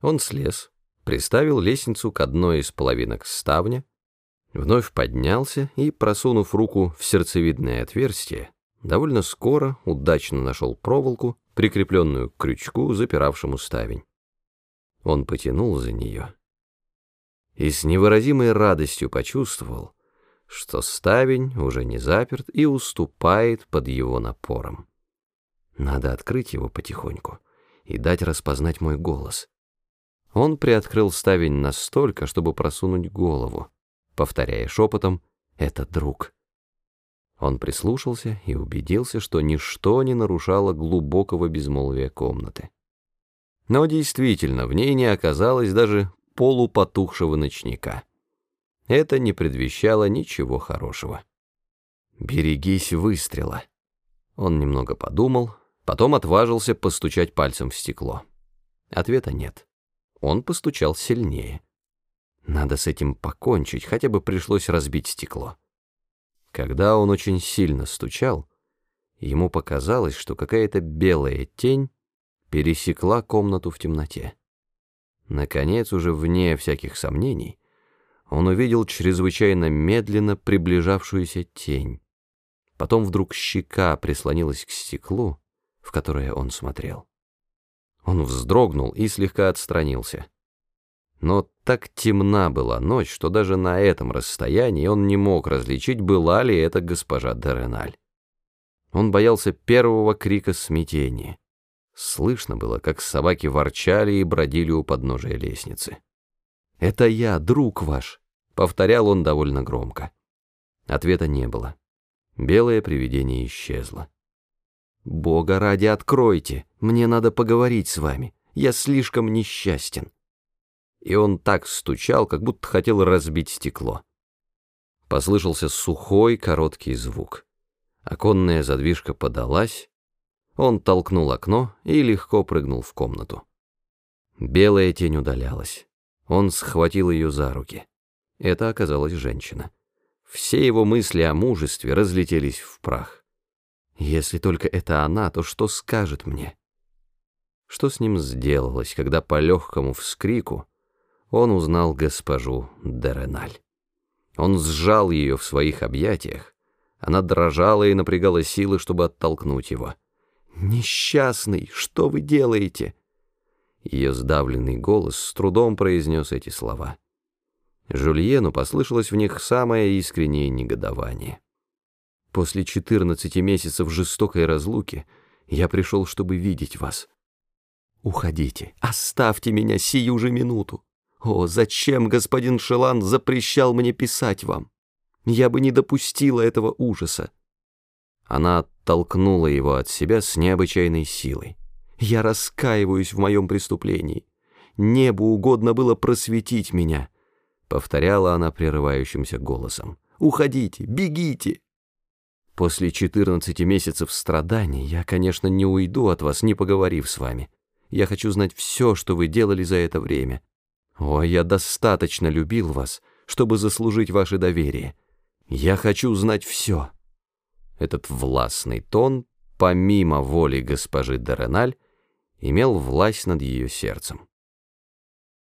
Он слез, приставил лестницу к одной из половинок ставня, вновь поднялся и, просунув руку в сердцевидное отверстие, довольно скоро удачно нашел проволоку, прикрепленную к крючку, запиравшему ставень. Он потянул за нее и с невыразимой радостью почувствовал, что ставень уже не заперт и уступает под его напором. Надо открыть его потихоньку и дать распознать мой голос. Он приоткрыл ставень настолько, чтобы просунуть голову, повторяя шепотом «это друг». Он прислушался и убедился, что ничто не нарушало глубокого безмолвия комнаты. Но действительно, в ней не оказалось даже полупотухшего ночника. Это не предвещало ничего хорошего. «Берегись выстрела». Он немного подумал, потом отважился постучать пальцем в стекло. Ответа нет. Он постучал сильнее. Надо с этим покончить, хотя бы пришлось разбить стекло. Когда он очень сильно стучал, ему показалось, что какая-то белая тень пересекла комнату в темноте. Наконец, уже вне всяких сомнений, он увидел чрезвычайно медленно приближавшуюся тень. Потом вдруг щека прислонилась к стеклу, в которое он смотрел. Он вздрогнул и слегка отстранился. Но так темна была ночь, что даже на этом расстоянии он не мог различить, была ли это госпожа Дереналь. Он боялся первого крика смятения. Слышно было, как собаки ворчали и бродили у подножия лестницы. «Это я, друг ваш», — повторял он довольно громко. Ответа не было. Белое привидение исчезло. «Бога ради, откройте! Мне надо поговорить с вами. Я слишком несчастен» и он так стучал, как будто хотел разбить стекло. Послышался сухой, короткий звук. Оконная задвижка подалась, он толкнул окно и легко прыгнул в комнату. Белая тень удалялась. Он схватил ее за руки. Это оказалась женщина. Все его мысли о мужестве разлетелись в прах. Если только это она, то что скажет мне? Что с ним сделалось, когда по легкому вскрику он узнал госпожу Дереналь. Он сжал ее в своих объятиях. Она дрожала и напрягала силы, чтобы оттолкнуть его. «Несчастный, что вы делаете?» Ее сдавленный голос с трудом произнес эти слова. Жульену послышалось в них самое искреннее негодование. «После четырнадцати месяцев жестокой разлуки я пришел, чтобы видеть вас. Уходите, оставьте меня сию же минуту. О, зачем господин Шелан запрещал мне писать вам? Я бы не допустила этого ужаса. Она оттолкнула его от себя с необычайной силой. Я раскаиваюсь в моем преступлении. Небу угодно было просветить меня, повторяла она прерывающимся голосом. Уходите, бегите. После 14 месяцев страданий я, конечно, не уйду от вас, не поговорив с вами. Я хочу знать все, что вы делали за это время. О, я достаточно любил вас, чтобы заслужить ваше доверие. Я хочу знать все. Этот властный тон, помимо воли госпожи Дереналь, имел власть над ее сердцем.